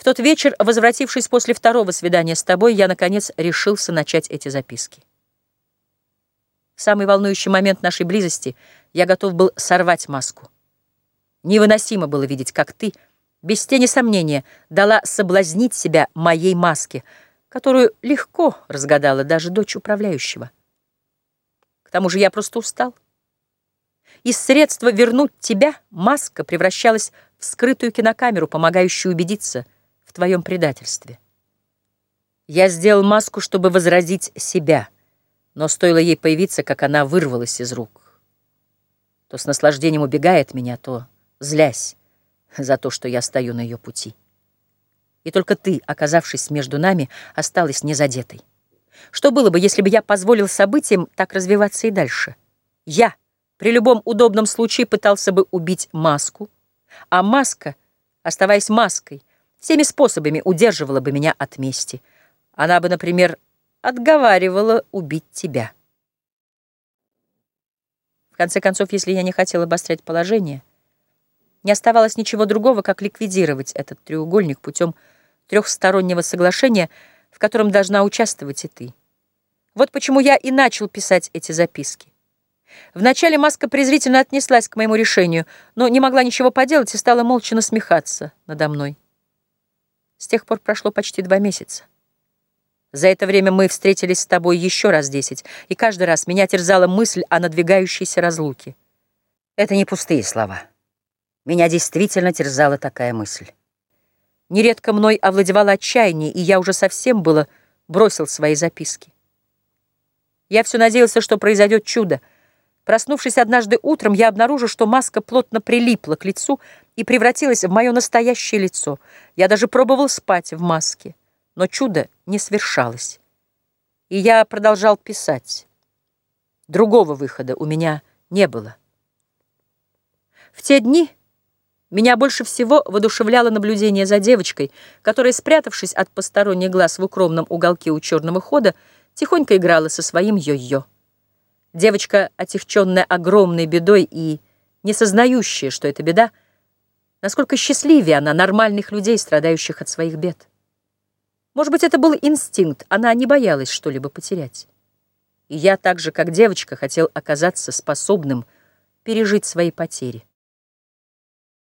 В тот вечер, возвратившись после второго свидания с тобой, я, наконец, решился начать эти записки. В самый волнующий момент нашей близости я готов был сорвать маску. Невыносимо было видеть, как ты, без тени сомнения, дала соблазнить себя моей маске, которую легко разгадала даже дочь управляющего. К тому же я просто устал. Из средства вернуть тебя маска превращалась в скрытую кинокамеру, помогающую убедиться в твоем предательстве. Я сделал маску, чтобы возразить себя, но стоило ей появиться, как она вырвалась из рук. То с наслаждением убегает меня, то злясь за то, что я стою на ее пути. И только ты, оказавшись между нами, осталась незадетой. Что было бы, если бы я позволил событиям так развиваться и дальше? Я при любом удобном случае пытался бы убить маску, а маска, оставаясь маской, всеми способами удерживала бы меня от мести. Она бы, например, отговаривала убить тебя. В конце концов, если я не хотел обострять положение, не оставалось ничего другого, как ликвидировать этот треугольник путем трехстороннего соглашения, в котором должна участвовать и ты. Вот почему я и начал писать эти записки. Вначале Маска презрительно отнеслась к моему решению, но не могла ничего поделать и стала молча насмехаться надо мной. С тех пор прошло почти два месяца. За это время мы встретились с тобой еще раз десять, и каждый раз меня терзала мысль о надвигающейся разлуке. Это не пустые слова. Меня действительно терзала такая мысль. Нередко мной овладевало отчаяние, и я уже совсем было бросил свои записки. Я все надеялся, что произойдет чудо. Проснувшись однажды утром, я обнаружил, что маска плотно прилипла к лицу и превратилась в мое настоящее лицо. Я даже пробовал спать в маске, но чудо не свершалось. И я продолжал писать. Другого выхода у меня не было. В те дни... Меня больше всего воодушевляло наблюдение за девочкой, которая, спрятавшись от посторонних глаз в укромном уголке у черного хода, тихонько играла со своим йо-йо. Девочка, отягченная огромной бедой и не сознающая, что это беда, насколько счастливее она нормальных людей, страдающих от своих бед. Может быть, это был инстинкт, она не боялась что-либо потерять. И я так же, как девочка, хотел оказаться способным пережить свои потери.